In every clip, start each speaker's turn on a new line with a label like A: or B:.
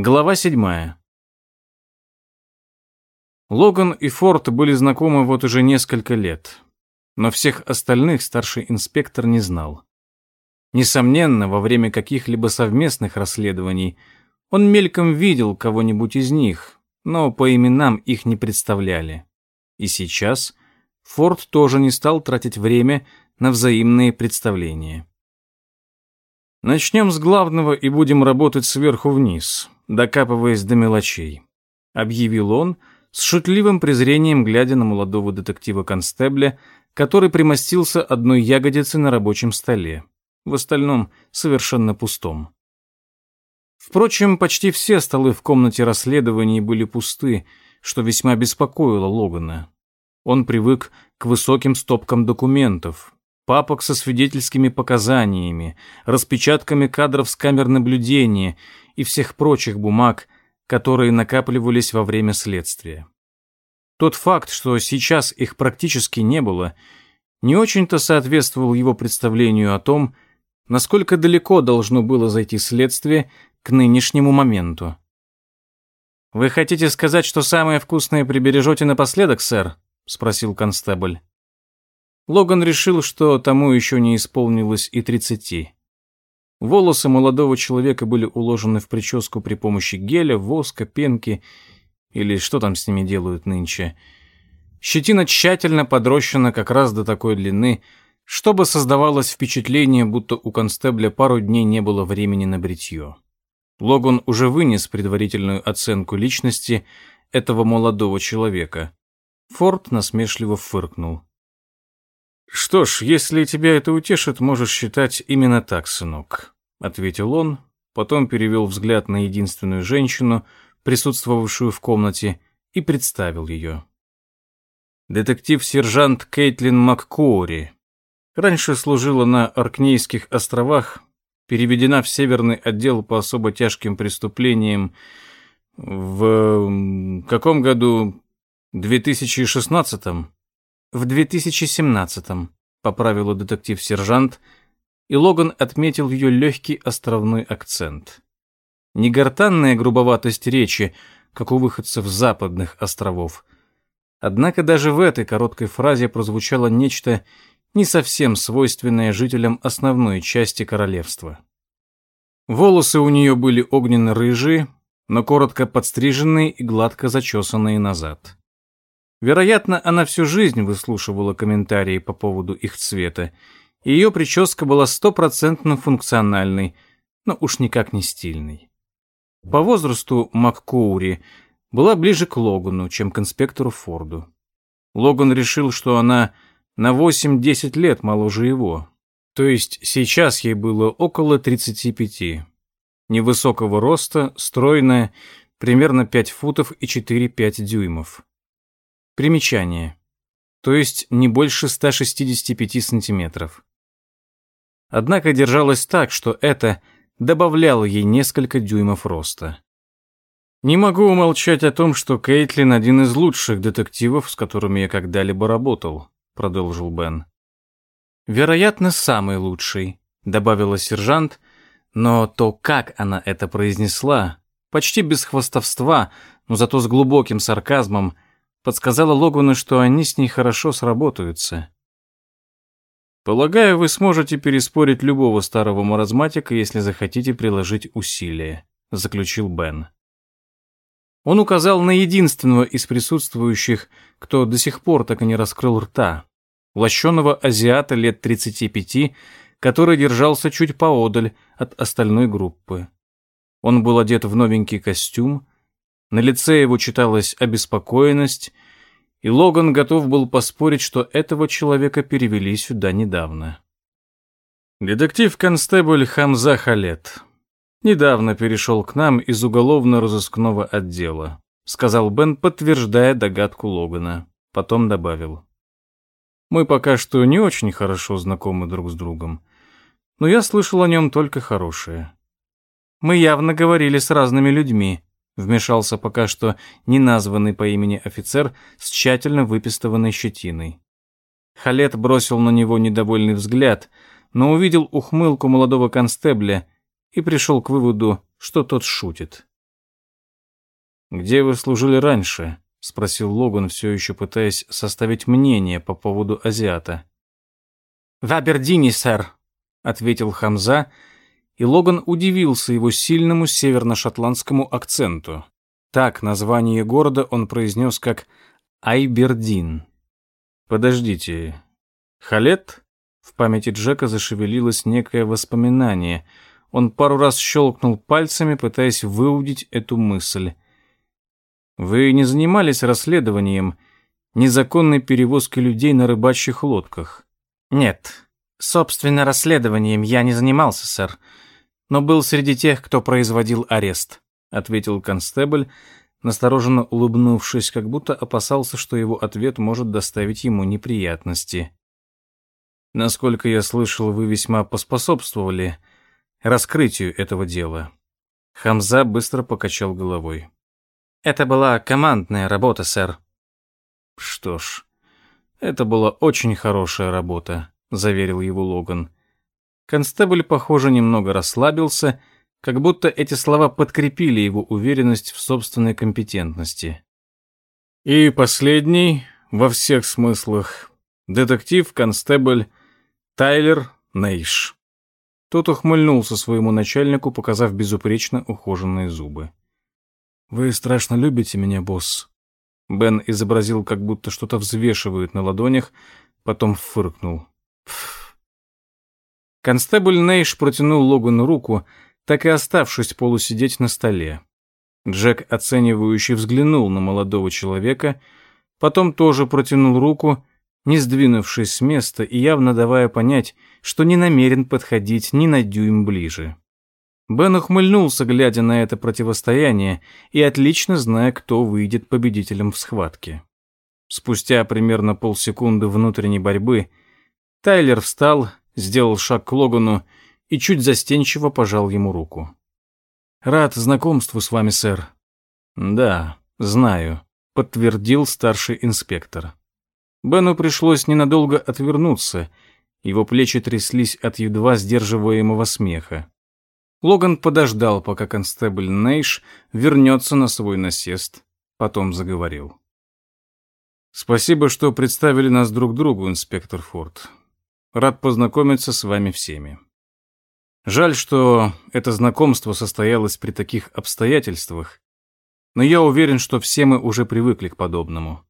A: Глава седьмая. Логан и Форд были знакомы вот уже несколько лет, но всех остальных старший инспектор не знал. Несомненно, во время каких-либо совместных расследований он мельком видел кого-нибудь из них, но по именам их не представляли. И сейчас Форд тоже не стал тратить время на взаимные представления. Начнем с главного и будем работать сверху вниз докапываясь до мелочей. Объявил он, с шутливым презрением глядя на молодого детектива-констебля, который примостился одной ягодицей на рабочем столе, в остальном совершенно пустом. Впрочем, почти все столы в комнате расследований были пусты, что весьма беспокоило Логана. Он привык к высоким стопкам документов, папок со свидетельскими показаниями, распечатками кадров с камер наблюдения и всех прочих бумаг, которые накапливались во время следствия. Тот факт, что сейчас их практически не было, не очень-то соответствовал его представлению о том, насколько далеко должно было зайти следствие к нынешнему моменту. «Вы хотите сказать, что самое вкусное прибережете напоследок, сэр?» — спросил констебль. Логан решил, что тому еще не исполнилось и тридцати. Волосы молодого человека были уложены в прическу при помощи геля, воска, пенки или что там с ними делают нынче. Щетина тщательно подрощена как раз до такой длины, чтобы создавалось впечатление, будто у констебля пару дней не было времени на бритье. Логан уже вынес предварительную оценку личности этого молодого человека. Форд насмешливо фыркнул. «Что ж, если тебя это утешит, можешь считать именно так, сынок», — ответил он, потом перевел взгляд на единственную женщину, присутствовавшую в комнате, и представил ее. Детектив-сержант Кейтлин МакКоури. Раньше служила на Аркнейских островах, переведена в Северный отдел по особо тяжким преступлениям в каком году? 2016-м? В 2017-м, поправила детектив-сержант, и Логан отметил ее легкий островной акцент. Не гортанная грубоватость речи, как у выходцев западных островов. Однако даже в этой короткой фразе прозвучало нечто не совсем свойственное жителям основной части королевства. Волосы у нее были огненно-рыжие, но коротко подстриженные и гладко зачесанные назад. Вероятно, она всю жизнь выслушивала комментарии по поводу их цвета, и ее прическа была стопроцентно функциональной, но уж никак не стильной. По возрасту МакКоури была ближе к Логану, чем к инспектору Форду. Логан решил, что она на 8-10 лет моложе его, то есть сейчас ей было около 35. Невысокого роста, стройная, примерно 5 футов и 4-5 дюймов. Примечание. То есть не больше 165 сантиметров. Однако держалась так, что это добавляло ей несколько дюймов роста. Не могу умолчать о том, что Кейтлин один из лучших детективов, с которыми я когда-либо работал, продолжил Бен. Вероятно, самый лучший, добавила сержант, но то, как она это произнесла, почти без хвастовства, но зато с глубоким сарказмом, подсказала Логану, что они с ней хорошо сработаются. Полагаю, вы сможете переспорить любого старого маразматика, если захотите приложить усилия, заключил Бен. Он указал на единственного из присутствующих, кто до сих пор так и не раскрыл рта, лощеного азиата лет 35, который держался чуть поодаль от остальной группы. Он был одет в новенький костюм, на лице его читалась обеспокоенность, и Логан готов был поспорить, что этого человека перевели сюда недавно. Детектив-констебль Хамза Халет недавно перешел к нам из уголовно-розыскного отдела, сказал Бен, подтверждая догадку Логана. Потом добавил. Мы пока что не очень хорошо знакомы друг с другом, но я слышал о нем только хорошее. Мы явно говорили с разными людьми, вмешался пока что неназванный по имени офицер с тщательно выпистованной щетиной. Халет бросил на него недовольный взгляд, но увидел ухмылку молодого констебля и пришел к выводу, что тот шутит. «Где вы служили раньше?» — спросил Логан, все еще пытаясь составить мнение по поводу азиата.
B: «В Абердине, сэр», — ответил Хамза, и Логан удивился его сильному северно-шотландскому акценту. Так название города он произнес как Айбердин.
A: «Подождите, Халет?» В памяти Джека зашевелилось некое воспоминание. Он пару раз щелкнул пальцами, пытаясь выудить эту мысль. «Вы не занимались расследованием незаконной перевозки людей на рыбачьих лодках?»
B: «Нет, собственно, расследованием я не занимался, сэр, но был среди тех, кто производил арест», ответил констебль, настороженно улыбнувшись, как будто опасался, что его ответ может доставить ему неприятности. Насколько я слышал, вы весьма поспособствовали раскрытию этого дела. Хамза быстро покачал головой. Это была командная работа, сэр.
A: Что ж, это была очень хорошая работа, заверил его Логан. Констебль, похоже, немного расслабился как будто эти слова подкрепили его уверенность в собственной компетентности. И последний, во всех смыслах, детектив-констебль Тайлер Нейш. Тот ухмыльнулся своему начальнику, показав безупречно ухоженные зубы. «Вы страшно любите меня, босс?» Бен изобразил, как будто что-то взвешивает на ладонях, потом фыркнул. Констебль Нейш протянул Логану руку, так и оставшись полусидеть на столе. Джек оценивающе взглянул на молодого человека, потом тоже протянул руку, не сдвинувшись с места и явно давая понять, что не намерен подходить ни на дюйм ближе. Бен ухмыльнулся, глядя на это противостояние и отлично зная, кто выйдет победителем в схватке. Спустя примерно полсекунды внутренней борьбы Тайлер встал, сделал шаг к Логану и чуть застенчиво пожал ему руку. «Рад знакомству с вами, сэр». «Да, знаю», — подтвердил старший инспектор. Бену пришлось ненадолго отвернуться, его плечи тряслись от едва сдерживаемого смеха. Логан подождал, пока констебль Нейш вернется на свой насест, потом заговорил. «Спасибо, что представили нас друг другу, инспектор Форд. Рад познакомиться с вами всеми. Жаль, что это знакомство состоялось при таких обстоятельствах, но я уверен, что все мы уже привыкли к подобному.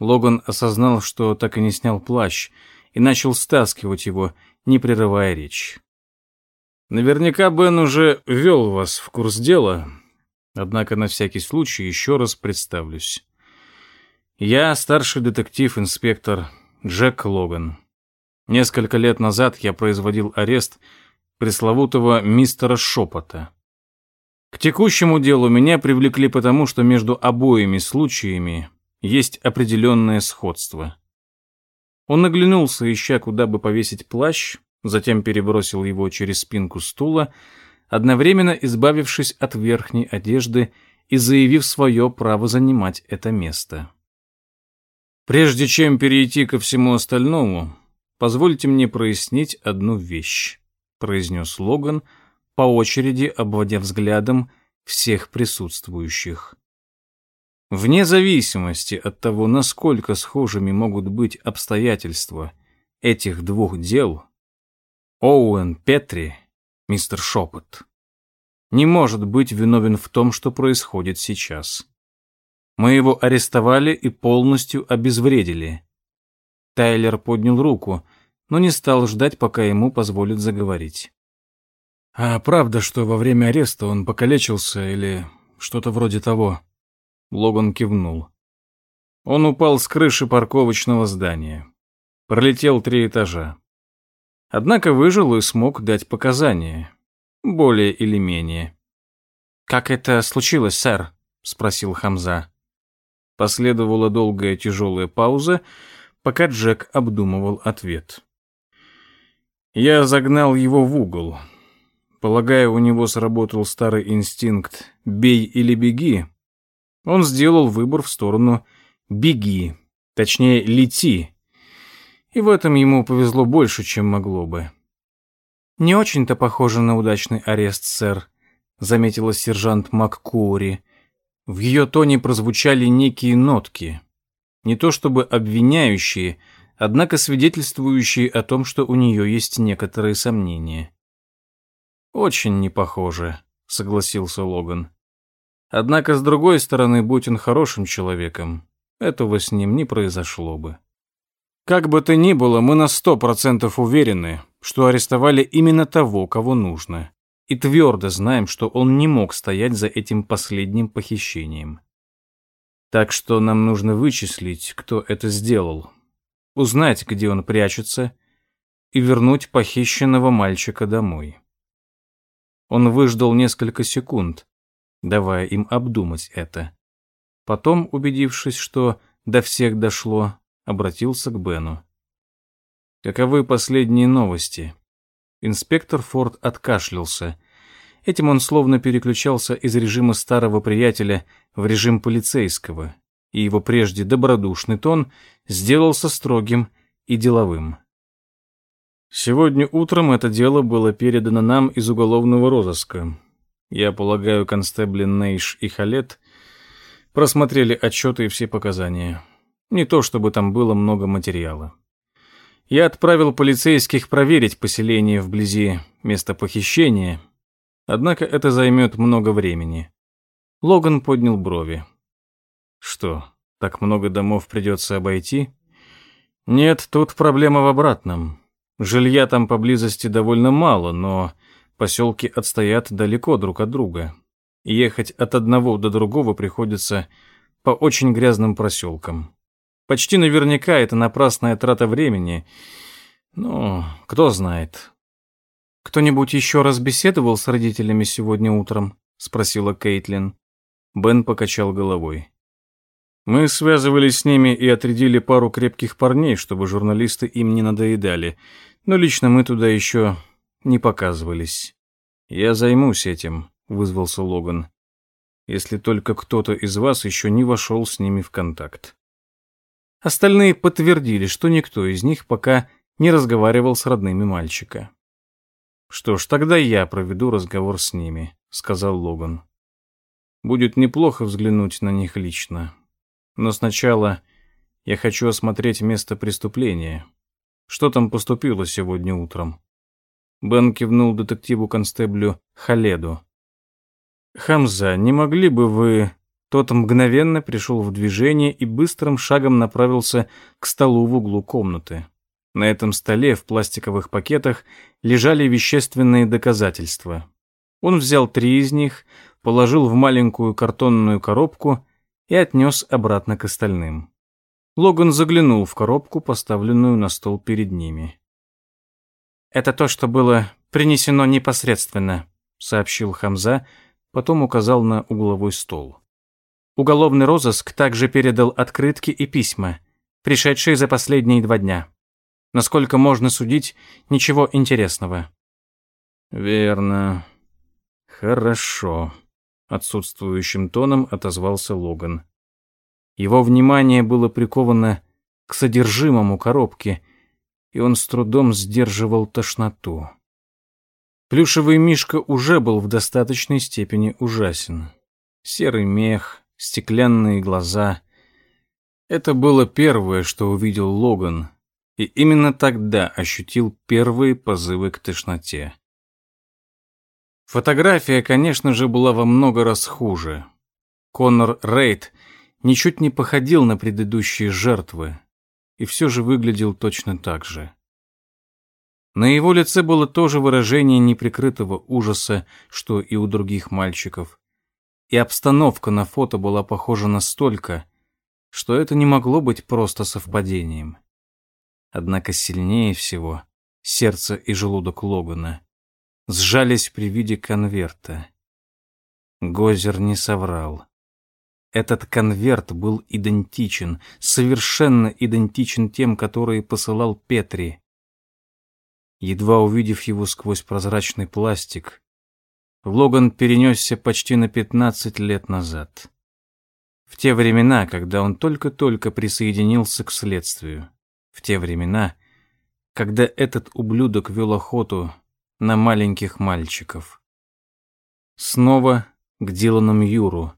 A: Логан осознал, что так и не снял плащ, и начал стаскивать его, не прерывая речь. Наверняка Бен уже ввел вас в курс дела, однако на всякий случай еще раз представлюсь. Я старший детектив-инспектор Джек Логан. Несколько лет назад я производил арест пресловутого мистера Шепота. К текущему делу меня привлекли потому, что между обоими случаями есть определенное сходство. Он наглянулся, ища, куда бы повесить плащ, затем перебросил его через спинку стула, одновременно избавившись от верхней одежды и заявив свое право занимать это место. Прежде чем перейти ко всему остальному, позвольте мне прояснить одну вещь произнес Логан, по очереди обводя взглядом всех присутствующих. Вне зависимости от того, насколько схожими могут быть обстоятельства этих двух дел, Оуэн Петри, мистер Шепот, не может быть виновен в том, что происходит сейчас. Мы его арестовали и полностью обезвредили. Тайлер поднял руку, но не стал ждать, пока ему позволят заговорить. «А правда, что во время ареста он покалечился или что-то вроде того?» Логан кивнул. Он упал с крыши парковочного здания. Пролетел три этажа. Однако выжил и смог дать показания. Более или менее.
B: «Как это случилось, сэр?» — спросил Хамза.
A: Последовала долгая тяжелая пауза, пока Джек обдумывал ответ. Я загнал его в угол. Полагаю, у него сработал старый инстинкт «бей или беги». Он сделал выбор в сторону «беги», точнее «лети». И в этом ему повезло больше, чем могло бы.
B: «Не очень-то похоже на удачный арест, сэр», — заметила сержант МакКури.
A: В ее тоне прозвучали некие нотки, не то чтобы обвиняющие, однако свидетельствующие о том, что у нее есть некоторые сомнения. «Очень не похоже», — согласился Логан. «Однако, с другой стороны, будь он хорошим человеком, этого с ним не произошло бы. Как бы то ни было, мы на сто процентов уверены, что арестовали именно того, кого нужно, и твердо знаем, что он не мог стоять за этим последним похищением. Так что нам нужно вычислить, кто это сделал, узнать, где он прячется, и вернуть похищенного мальчика домой. Он выждал несколько секунд, давая им обдумать это. Потом, убедившись, что до всех дошло, обратился к Бену. «Каковы последние новости?» Инспектор Форд откашлялся. Этим он словно переключался из режима старого приятеля в режим полицейского, и его прежде добродушный тон сделался строгим и деловым. Сегодня утром это дело было передано нам из уголовного розыска. Я полагаю, констебли Нейш и Халет просмотрели отчеты и все показания. Не то чтобы там было много материала. Я отправил полицейских проверить поселение вблизи места похищения, однако это займет много времени. Логан поднял брови. Что, так много домов придется обойти? Нет, тут проблема в обратном. Жилья там поблизости довольно мало, но поселки отстоят далеко друг от друга. ехать от одного до другого приходится по очень грязным проселкам. Почти наверняка это напрасная трата времени. Ну, кто знает. Кто-нибудь еще раз беседовал с родителями сегодня утром? спросила Кейтлин. Бен покачал головой. Мы связывались с ними и отрядили пару крепких парней, чтобы журналисты им не надоедали, но лично мы туда еще не показывались. Я займусь этим, вызвался Логан. Если только кто-то из вас еще не вошел с ними в контакт. Остальные подтвердили, что никто из них пока не разговаривал с родными мальчика. «Что ж, тогда я проведу разговор с ними», — сказал Логан. «Будет неплохо взглянуть на них лично. Но сначала я хочу осмотреть место преступления. Что там поступило сегодня утром?» Бен кивнул детективу-констеблю Халеду. «Хамза, не могли бы вы тот мгновенно пришел в движение и быстрым шагом направился к столу в углу комнаты. На этом столе в пластиковых пакетах лежали вещественные доказательства. Он взял три из них, положил в маленькую картонную коробку и отнес обратно к остальным. Логан заглянул в коробку, поставленную на стол перед ними. «Это то, что было принесено непосредственно», — сообщил Хамза, потом указал на угловой стол. Уголовный розыск также передал открытки и письма, пришедшие за последние два дня. Насколько можно судить, ничего интересного. Верно. Хорошо. Отсутствующим тоном отозвался Логан. Его внимание было приковано к содержимому коробки, и он с трудом сдерживал тошноту. Плюшевый мишка уже был в достаточной степени ужасен. Серый мех, стеклянные глаза. Это было первое, что увидел Логан, и именно тогда ощутил первые позывы к тошноте. Фотография, конечно же, была во много раз хуже. Конор Рейд ничуть не походил на предыдущие жертвы и все же выглядел точно так же. На его лице было то же выражение неприкрытого ужаса, что и у других мальчиков и обстановка на фото была похожа настолько, что это не могло быть просто совпадением. Однако сильнее всего сердце и желудок Логана сжались при виде конверта. Гозер не соврал. Этот конверт был идентичен, совершенно идентичен тем, которые посылал Петри. Едва увидев его сквозь прозрачный пластик, Логан перенесся почти на 15 лет назад. В те времена, когда он только-только присоединился к следствию. В те времена, когда этот ублюдок вел охоту на маленьких мальчиков. Снова к Дилану Юру,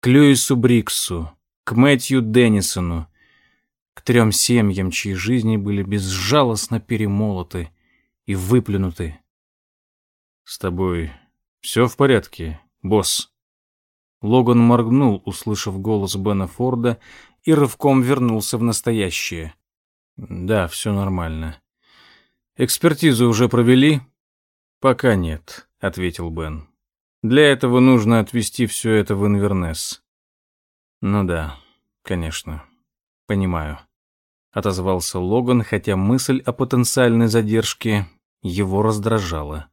A: к Льюису Бриксу, к Мэтью Деннисону, к трем семьям, чьи жизни были безжалостно перемолоты и выплюнуты. «С тобой все в порядке, босс?» Логан моргнул, услышав голос Бена Форда, и рывком вернулся в настоящее. «Да, все нормально. Экспертизу уже провели?» «Пока нет», — ответил Бен. «Для этого нужно отвезти все это в Инвернес». «Ну да, конечно. Понимаю», — отозвался Логан, хотя мысль о потенциальной задержке его раздражала.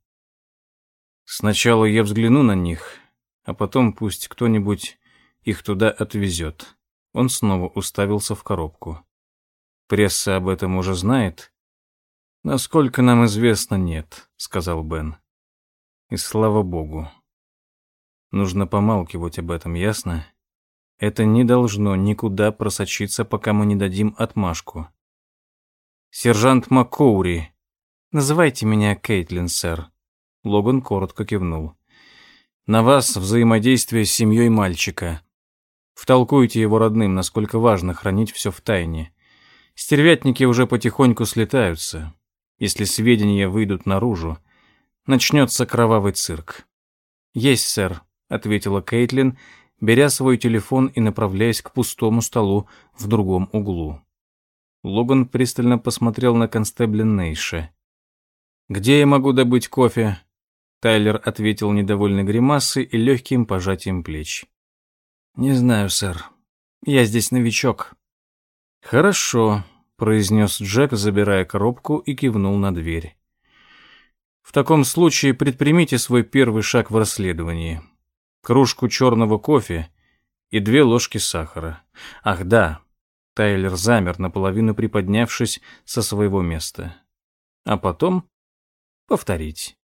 A: «Сначала я взгляну на них, а потом пусть кто-нибудь их туда отвезет». Он снова уставился в коробку. «Пресса об этом уже знает?» «Насколько нам известно, нет», — сказал Бен. «И слава богу. Нужно помалкивать об этом, ясно? Это не должно никуда просочиться, пока мы не дадим отмашку. Сержант Маккоури. Называйте меня Кейтлин, сэр. Логан коротко кивнул. На вас взаимодействие с семьей мальчика. Втолкуйте его родным, насколько важно хранить все в тайне. Стервятники уже потихоньку слетаются. Если сведения выйдут наружу, начнется кровавый цирк. «Есть, сэр», — ответила Кейтлин, беря свой телефон и направляясь к пустому столу в другом углу. Логан пристально посмотрел на констебля Нейша. «Где я могу добыть кофе?» Тайлер ответил недовольной гримасой и легким пожатием плеч. «Не знаю, сэр. Я здесь новичок». «Хорошо», произнес Джек, забирая коробку и кивнул на дверь. В таком случае предпримите свой первый шаг в расследовании. Кружку черного кофе и две ложки сахара. Ах да, Тайлер замер, наполовину приподнявшись со своего места. А потом повторить.